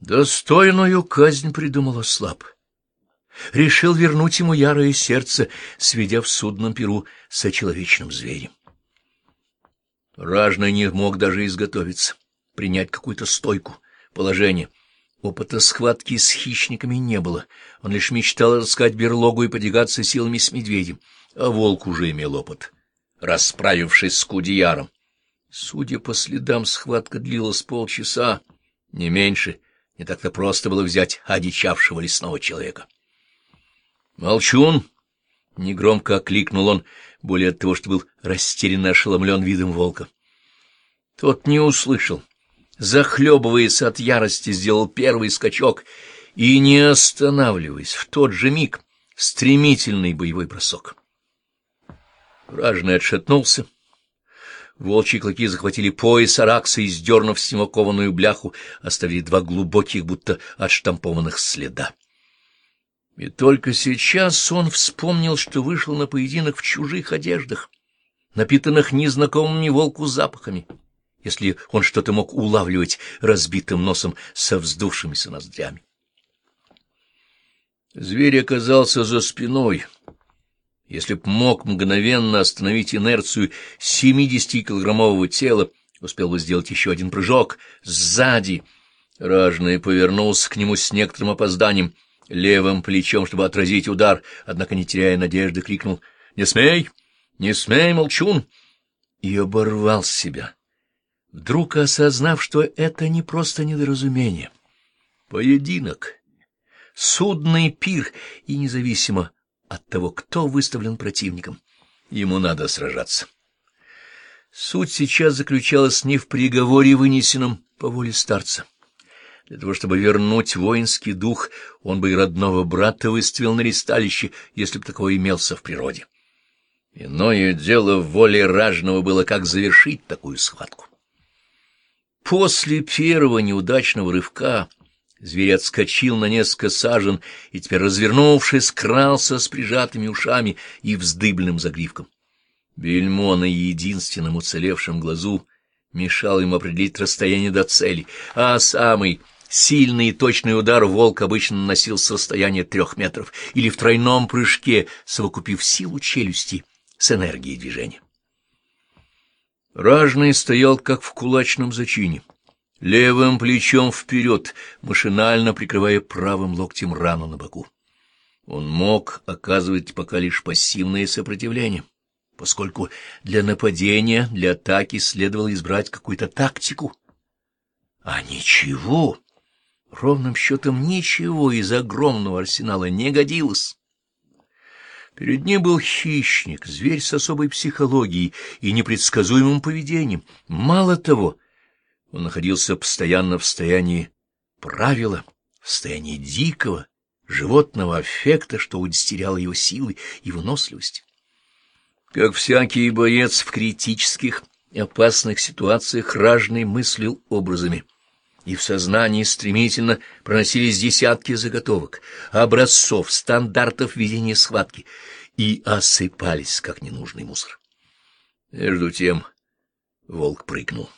Достойную казнь придумала слаб. Решил вернуть ему ярое сердце, сведя в судном перу со человечным зверем. Ражный не мог даже изготовиться, принять какую-то стойку, положение. Опыта схватки с хищниками не было. Он лишь мечтал искать берлогу и подвигаться силами с медведем. А волк уже имел опыт, расправившись с Кудеяром. Судя по следам, схватка длилась полчаса, не меньше. Не так-то просто было взять одичавшего лесного человека. «Молчун!» — негромко окликнул он, более от того, что был растерянно ошеломлен видом волка. Тот не услышал. Захлебываясь от ярости, сделал первый скачок и, не останавливаясь, в тот же миг стремительный боевой бросок. Ражный отшатнулся. Волчьи клыки захватили пояс Аракса и, сдернув с него кованую бляху, оставили два глубоких, будто отштампованных следа. И только сейчас он вспомнил, что вышел на поединок в чужих одеждах, напитанных незнакомыми волку запахами, если он что-то мог улавливать разбитым носом со вздувшимися ноздрями. Зверь оказался за спиной. Если б мог мгновенно остановить инерцию семидесятикилограммового тела, успел бы сделать еще один прыжок сзади. Ражный повернулся к нему с некоторым опозданием — левым плечом, чтобы отразить удар, однако, не теряя надежды, крикнул «Не смей! Не смей, молчун!» и оборвал себя, вдруг осознав, что это не просто недоразумение. Поединок, судный пир, и независимо от того, кто выставлен противником, ему надо сражаться. Суть сейчас заключалась не в приговоре, вынесенном по воле старца. Для того, чтобы вернуть воинский дух, он бы и родного брата выставил на ресталище, если бы такое имелся в природе. Иное дело в воле ражного было, как завершить такую схватку. После первого неудачного рывка зверь отскочил на несколько сажен и теперь, развернувшись, крался с прижатыми ушами и вздыбленным загривком. Бельмо на единственном уцелевшем глазу мешал ему определить расстояние до цели, а самый Сильный и точный удар волк обычно наносил с расстояния трех метров или в тройном прыжке, совокупив силу челюсти с энергией движения. Ражный стоял, как в кулачном зачине, левым плечом вперед, машинально прикрывая правым локтем рану на боку. Он мог оказывать пока лишь пассивное сопротивление, поскольку для нападения, для атаки следовало избрать какую-то тактику. А ничего! Ровным счетом ничего из огромного арсенала не годилось. Перед ним был хищник, зверь с особой психологией и непредсказуемым поведением. Мало того, он находился постоянно в состоянии правила, в состоянии дикого, животного аффекта, что удестеряло его силы и выносливость. Как всякий боец в критических опасных ситуациях ражный мыслил образами — и в сознании стремительно проносились десятки заготовок, образцов, стандартов ведения схватки, и осыпались, как ненужный мусор. Между тем волк прыгнул.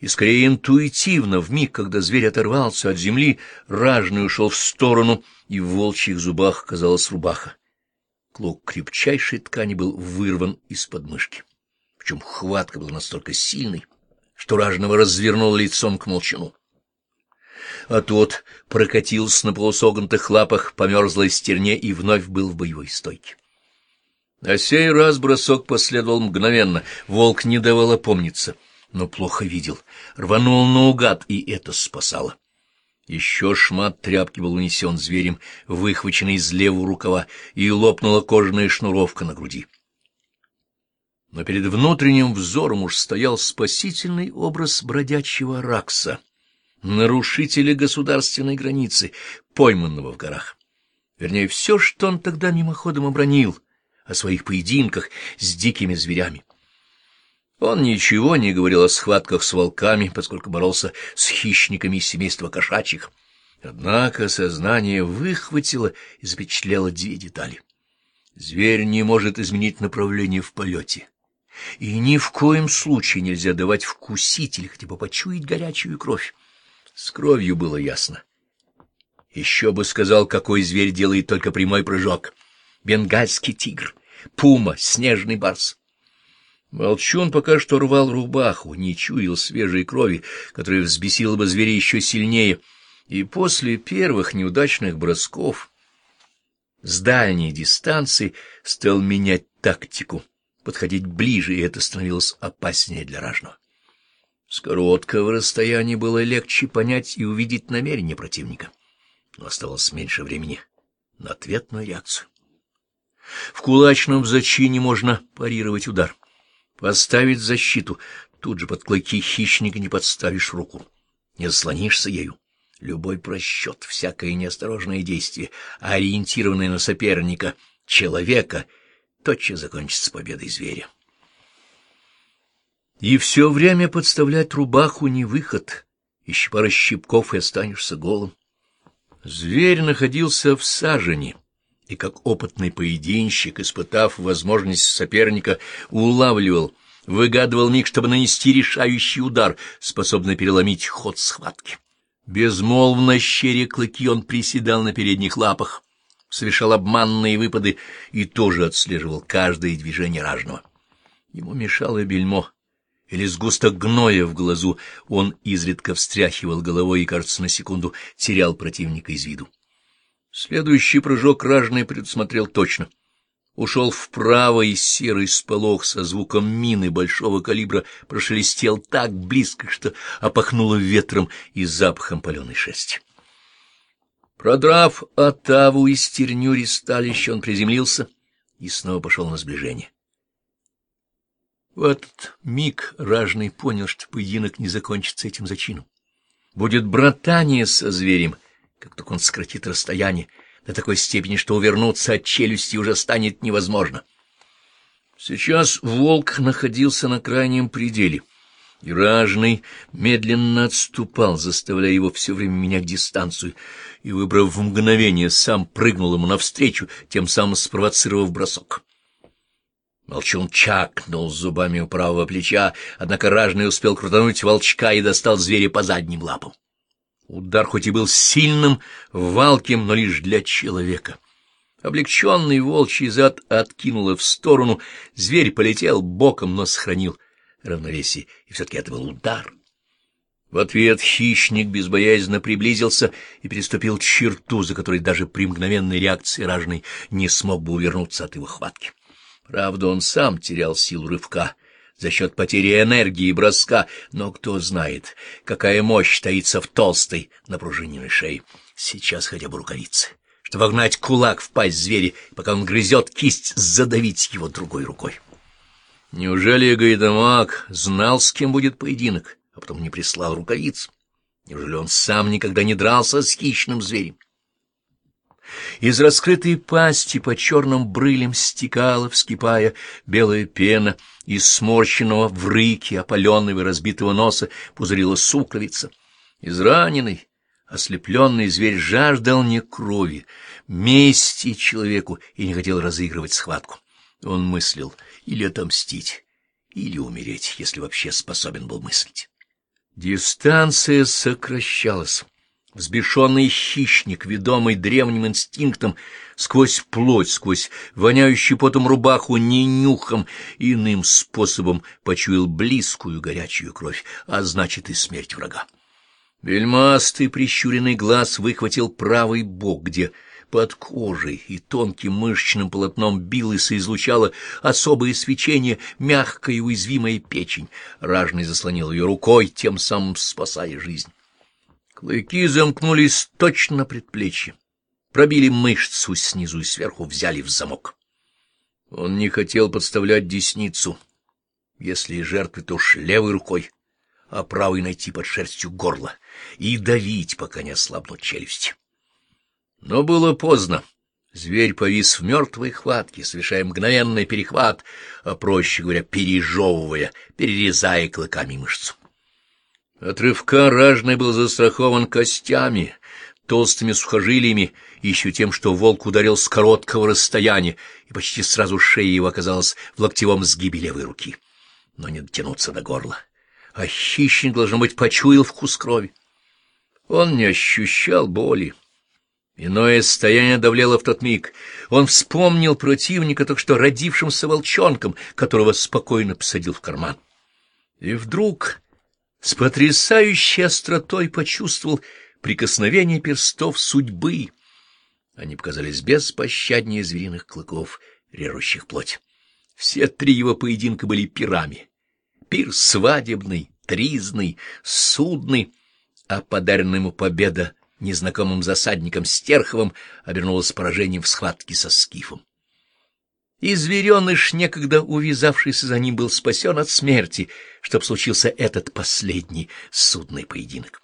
И скорее интуитивно, в миг, когда зверь оторвался от земли, ражный ушел в сторону, и в волчьих зубах оказалась рубаха. Клок крепчайшей ткани был вырван из подмышки. Причем хватка была настолько сильной, что ражного развернул лицом к молчану. А тот прокатился на полусогнутых лапах по мерзлой стерне и вновь был в боевой стойке. На сей раз бросок последовал мгновенно, волк не давал опомниться, но плохо видел, рванул наугад, и это спасало. Еще шмат тряпки был унесен зверем, выхваченный из левого рукава, и лопнула кожаная шнуровка на груди но перед внутренним взором уж стоял спасительный образ бродячего Ракса, нарушителя государственной границы, пойманного в горах. Вернее, все, что он тогда мимоходом обронил о своих поединках с дикими зверями. Он ничего не говорил о схватках с волками, поскольку боролся с хищниками из семейства кошачьих. Однако сознание выхватило и запечатлело две детали. Зверь не может изменить направление в полете и ни в коем случае нельзя давать вкусить или хотя бы почуять горячую кровь. С кровью было ясно. Еще бы сказал, какой зверь делает только прямой прыжок. Бенгальский тигр, пума, снежный барс. Молчун пока что рвал рубаху, не чуял свежей крови, которая взбесила бы зверя еще сильнее, и после первых неудачных бросков с дальней дистанции стал менять тактику, подходить ближе, и это становилось опаснее для ражного. С короткого расстояния было легче понять и увидеть намерение противника, но оставалось меньше времени на ответную реакцию. В кулачном зачине можно парировать удар — Поставить защиту. Тут же под клыки хищника не подставишь руку. Не заслонишься ею. Любой просчет, всякое неосторожное действие, ориентированное на соперника, человека, тотчас закончится победой зверя. И все время подставлять рубаху не выход. Еще пара щипков, и останешься голым. Зверь находился в сажене и как опытный поединщик, испытав возможность соперника, улавливал, выгадывал миг, чтобы нанести решающий удар, способный переломить ход схватки. Безмолвно щеря клыки он приседал на передних лапах, совершал обманные выпады и тоже отслеживал каждое движение ражного. Ему мешало бельмо или сгусток гноя в глазу, он изредка встряхивал головой и, кажется, на секунду терял противника из виду. Следующий прыжок ражный предусмотрел точно. Ушел вправо, и серый сполох со звуком мины большого калибра прошелестел так близко, что опахнуло ветром и запахом паленой шерсти. Продрав отаву из терню ристалища, он приземлился и снова пошел на сближение. В этот миг ражный понял, что поединок не закончится этим зачином. Будет братание со зверем — как только он сократит расстояние до такой степени, что увернуться от челюсти уже станет невозможно. Сейчас волк находился на крайнем пределе, и ражный медленно отступал, заставляя его все время менять дистанцию, и, выбрав в мгновение, сам прыгнул ему навстречу, тем самым спровоцировав бросок. Молчун чакнул зубами у правого плеча, однако ражный успел крутануть волчка и достал зверя по задним лапам. Удар хоть и был сильным, валким, но лишь для человека. Облегченный волчий зад откинуло в сторону, зверь полетел боком, но сохранил равновесие, и все-таки это был удар. В ответ хищник безбоязненно приблизился и переступил черту, за которой даже при мгновенной реакции ражный не смог бы увернуться от его хватки. Правда, он сам терял силу рывка — за счет потери энергии и броска, но кто знает, какая мощь таится в толстой напружиненной шее. Сейчас хотя бы рукавицы, чтобы вогнать кулак в пасть зверя, пока он грызет кисть, задавить его другой рукой. Неужели Гайдамак знал, с кем будет поединок, а потом не прислал рукавиц? Неужели он сам никогда не дрался с хищным зверем? Из раскрытой пасти по черным брылям стекала, вскипая, белая пена, из сморщенного в рыке, опаленного и разбитого носа пузырила сукровица. Израненный, ослепленный зверь жаждал не крови, мести человеку и не хотел разыгрывать схватку. Он мыслил или отомстить, или умереть, если вообще способен был мыслить. Дистанция сокращалась. Взбешенный хищник, ведомый древним инстинктом, сквозь плоть, сквозь воняющий потом рубаху, не нюхом, иным способом почуял близкую горячую кровь, а значит и смерть врага. Бельмастый прищуренный глаз выхватил правый бок, где под кожей и тонким мышечным полотном билось и излучало особое свечение, мягкая и уязвимая печень. Ражный заслонил ее рукой, тем самым спасая жизнь. Клыки замкнулись точно на предплечье, пробили мышцу снизу и сверху, взяли в замок. Он не хотел подставлять десницу, если жертвы, то уж левой рукой, а правой найти под шерстью горло и давить, пока не ослабнут челюсти. Но было поздно. Зверь повис в мертвой хватке, совершая мгновенный перехват, а, проще говоря, пережевывая, перерезая клыками мышцу. От рывка ражный был застрахован костями, толстыми сухожилиями, еще тем, что волк ударил с короткого расстояния, и почти сразу шея его оказалась в локтевом сгибе левой руки. Но не дотянуться до горла. А хищник, должно быть, почуял вкус крови. Он не ощущал боли. Иное состояние давлело в тот миг. Он вспомнил противника, только что родившимся волчонком, которого спокойно посадил в карман. И вдруг с потрясающей остротой почувствовал прикосновение перстов судьбы. Они показались беспощаднее звериных клыков, режущих плоть. Все три его поединка были пирами. Пир свадебный, тризный, судный, а подаренная ему победа незнакомым засадником Стерховым обернулась поражением в схватке со Скифом. И звереныш, некогда увязавшийся за ним, был спасен от смерти, чтоб случился этот последний судный поединок.